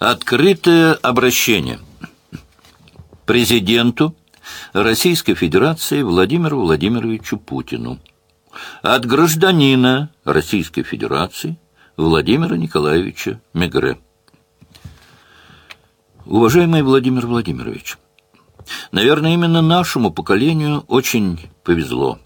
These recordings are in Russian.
Открытое обращение президенту Российской Федерации Владимиру Владимировичу Путину от гражданина Российской Федерации Владимира Николаевича Мегре. Уважаемый Владимир Владимирович, наверное, именно нашему поколению очень повезло.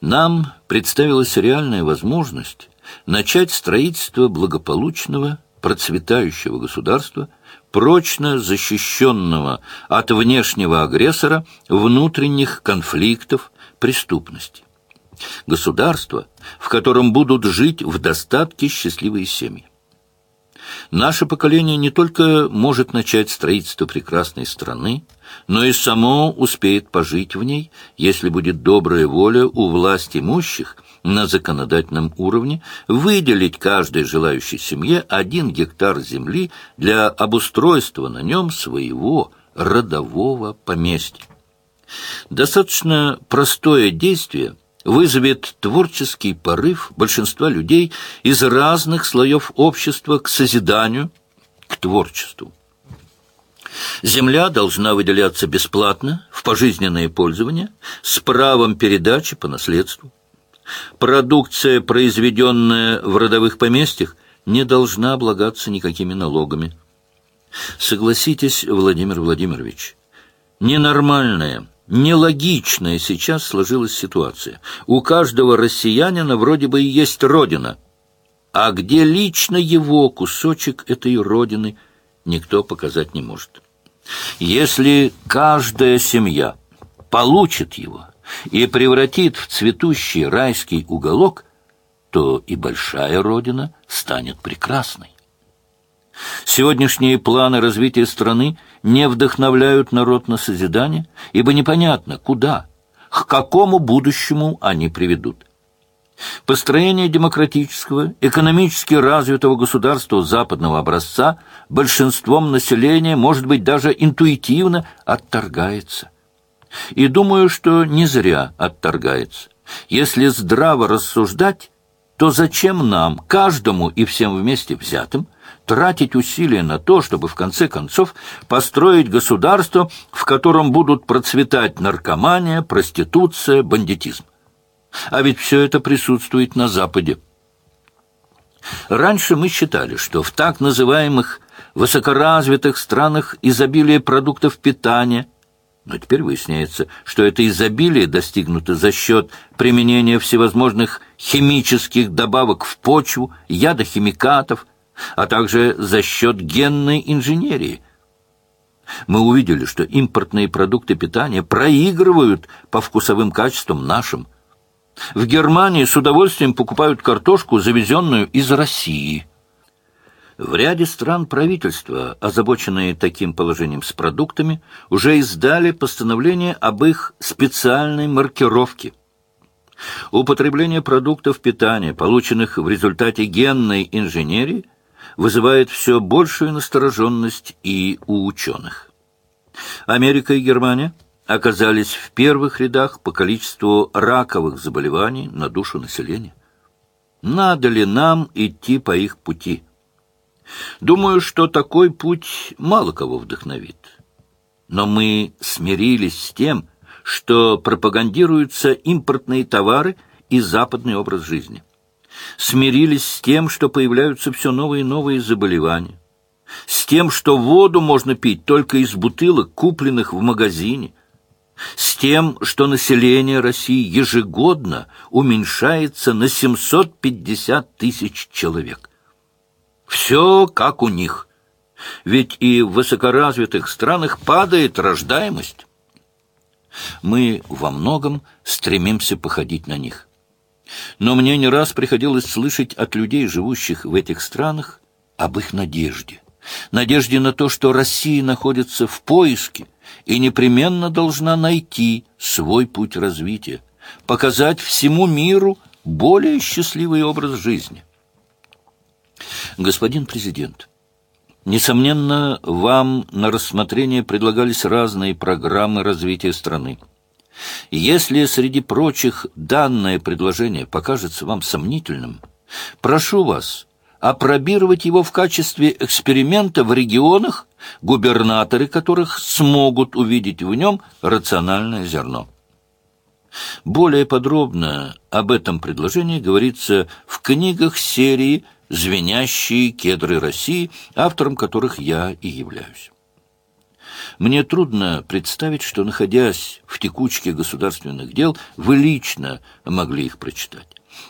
Нам представилась реальная возможность начать строительство благополучного, процветающего государства, прочно защищенного от внешнего агрессора, внутренних конфликтов, преступности. Государство, в котором будут жить в достатке счастливые семьи. Наше поколение не только может начать строительство прекрасной страны, но и само успеет пожить в ней, если будет добрая воля у власть имущих на законодательном уровне выделить каждой желающей семье один гектар земли для обустройства на нем своего родового поместья. Достаточно простое действие вызовет творческий порыв большинства людей из разных слоев общества к созиданию, к творчеству. Земля должна выделяться бесплатно, в пожизненное пользование, с правом передачи по наследству. Продукция, произведенная в родовых поместьях, не должна облагаться никакими налогами. Согласитесь, Владимир Владимирович, ненормальная, нелогичная сейчас сложилась ситуация. У каждого россиянина вроде бы и есть родина, а где лично его кусочек этой родины, никто показать не может. Если каждая семья получит его и превратит в цветущий райский уголок, то и большая родина станет прекрасной. Сегодняшние планы развития страны не вдохновляют народ на созидание, ибо непонятно, куда, к какому будущему они приведут. Построение демократического, экономически развитого государства западного образца большинством населения, может быть, даже интуитивно отторгается. И думаю, что не зря отторгается. Если здраво рассуждать, то зачем нам, каждому и всем вместе взятым, тратить усилия на то, чтобы в конце концов построить государство, в котором будут процветать наркомания, проституция, бандитизм? А ведь все это присутствует на Западе. Раньше мы считали, что в так называемых высокоразвитых странах изобилие продуктов питания – но теперь выясняется, что это изобилие достигнуто за счет применения всевозможных химических добавок в почву, ядохимикатов, а также за счет генной инженерии. Мы увидели, что импортные продукты питания проигрывают по вкусовым качествам нашим. В Германии с удовольствием покупают картошку, завезенную из России – в ряде стран правительства, озабоченные таким положением с продуктами, уже издали постановление об их специальной маркировке. Употребление продуктов питания, полученных в результате генной инженерии, вызывает все большую настороженность и у ученых. Америка и Германия оказались в первых рядах по количеству раковых заболеваний на душу населения. Надо ли нам идти по их пути? Думаю, что такой путь мало кого вдохновит. Но мы смирились с тем, что пропагандируются импортные товары и западный образ жизни. Смирились с тем, что появляются все новые и новые заболевания. С тем, что воду можно пить только из бутылок, купленных в магазине. С тем, что население России ежегодно уменьшается на 750 тысяч человек. Все как у них. Ведь и в высокоразвитых странах падает рождаемость. Мы во многом стремимся походить на них. Но мне не раз приходилось слышать от людей, живущих в этих странах, об их надежде. Надежде на то, что Россия находится в поиске и непременно должна найти свой путь развития, показать всему миру более счастливый образ жизни. Господин президент, несомненно, вам на рассмотрение предлагались разные программы развития страны. Если среди прочих данное предложение покажется вам сомнительным, прошу вас опробировать его в качестве эксперимента в регионах, губернаторы которых смогут увидеть в нем рациональное зерно. Более подробно об этом предложении говорится в книгах серии «Звенящие кедры России», автором которых я и являюсь. Мне трудно представить, что, находясь в текучке государственных дел, вы лично могли их прочитать.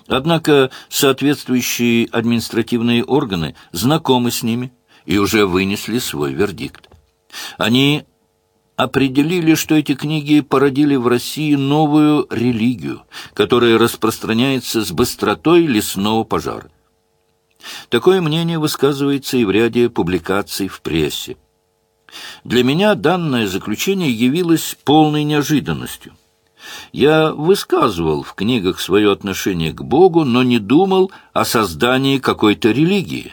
Однако соответствующие административные органы знакомы с ними и уже вынесли свой вердикт. Они определили, что эти книги породили в России новую религию, которая распространяется с быстротой лесного пожара. Такое мнение высказывается и в ряде публикаций в прессе. Для меня данное заключение явилось полной неожиданностью. Я высказывал в книгах свое отношение к Богу, но не думал о создании какой-то религии.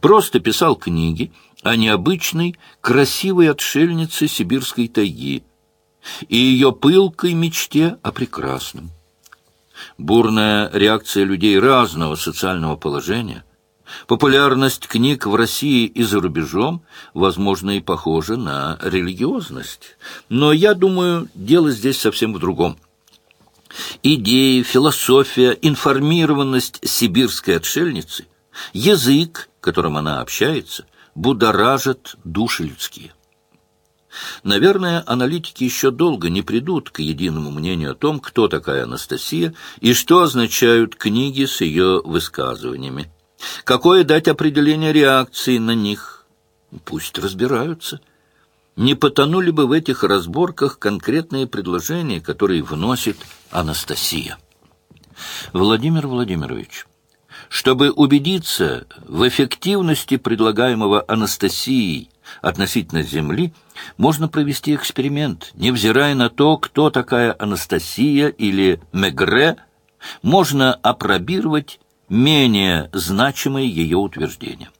Просто писал книги о необычной, красивой отшельнице сибирской тайги и ее пылкой мечте о прекрасном. Бурная реакция людей разного социального положения, популярность книг в России и за рубежом, возможно, и похожа на религиозность. Но я думаю, дело здесь совсем в другом. Идеи, философия, информированность сибирской отшельницы, язык, которым она общается, будоражат души людские. Наверное, аналитики еще долго не придут к единому мнению о том, кто такая Анастасия и что означают книги с ее высказываниями. Какое дать определение реакции на них? Пусть разбираются. Не потонули бы в этих разборках конкретные предложения, которые вносит Анастасия. Владимир Владимирович, чтобы убедиться в эффективности предлагаемого Анастасией относительно Земли, можно провести эксперимент, невзирая на то, кто такая Анастасия или Мегре, можно опробировать менее значимые ее утверждения.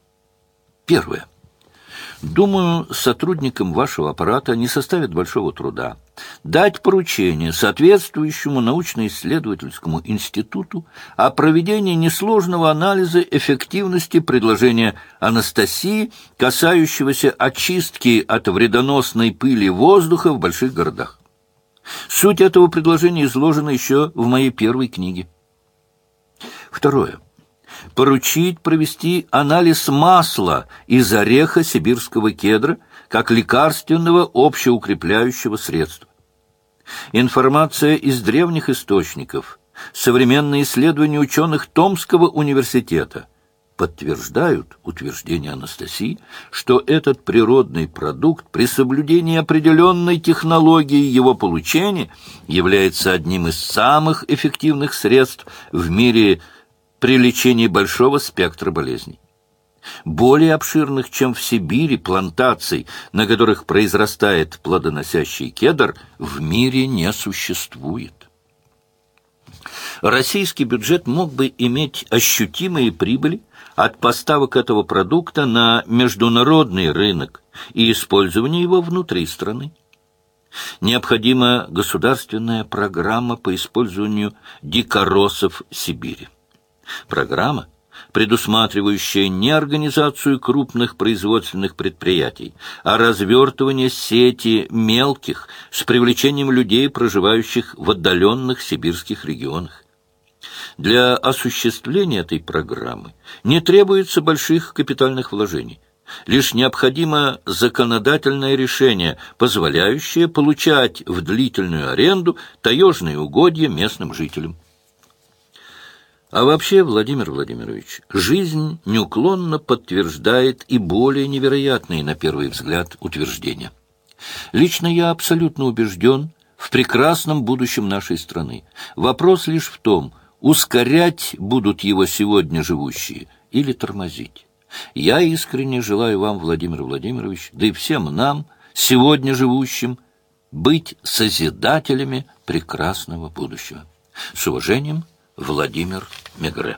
Первое. Думаю, сотрудникам вашего аппарата не составит большого труда дать поручение соответствующему научно-исследовательскому институту о проведении несложного анализа эффективности предложения Анастасии, касающегося очистки от вредоносной пыли воздуха в больших городах. Суть этого предложения изложена еще в моей первой книге. Второе поручить провести анализ масла из ореха сибирского кедра как лекарственного общеукрепляющего средства. Информация из древних источников, современные исследования ученых Томского университета подтверждают утверждение Анастасии, что этот природный продукт при соблюдении определенной технологии его получения является одним из самых эффективных средств в мире при лечении большого спектра болезней. Более обширных, чем в Сибири, плантаций, на которых произрастает плодоносящий кедр, в мире не существует. Российский бюджет мог бы иметь ощутимые прибыли от поставок этого продукта на международный рынок и использования его внутри страны. Необходима государственная программа по использованию дикоросов Сибири. Программа, предусматривающая не организацию крупных производственных предприятий, а развертывание сети мелких с привлечением людей, проживающих в отдаленных сибирских регионах. Для осуществления этой программы не требуется больших капитальных вложений. Лишь необходимо законодательное решение, позволяющее получать в длительную аренду таежные угодья местным жителям. А вообще, Владимир Владимирович, жизнь неуклонно подтверждает и более невероятные, на первый взгляд, утверждения. Лично я абсолютно убежден в прекрасном будущем нашей страны. Вопрос лишь в том, ускорять будут его сегодня живущие или тормозить. Я искренне желаю вам, Владимир Владимирович, да и всем нам, сегодня живущим, быть созидателями прекрасного будущего. С уважением, Владимир Мегре.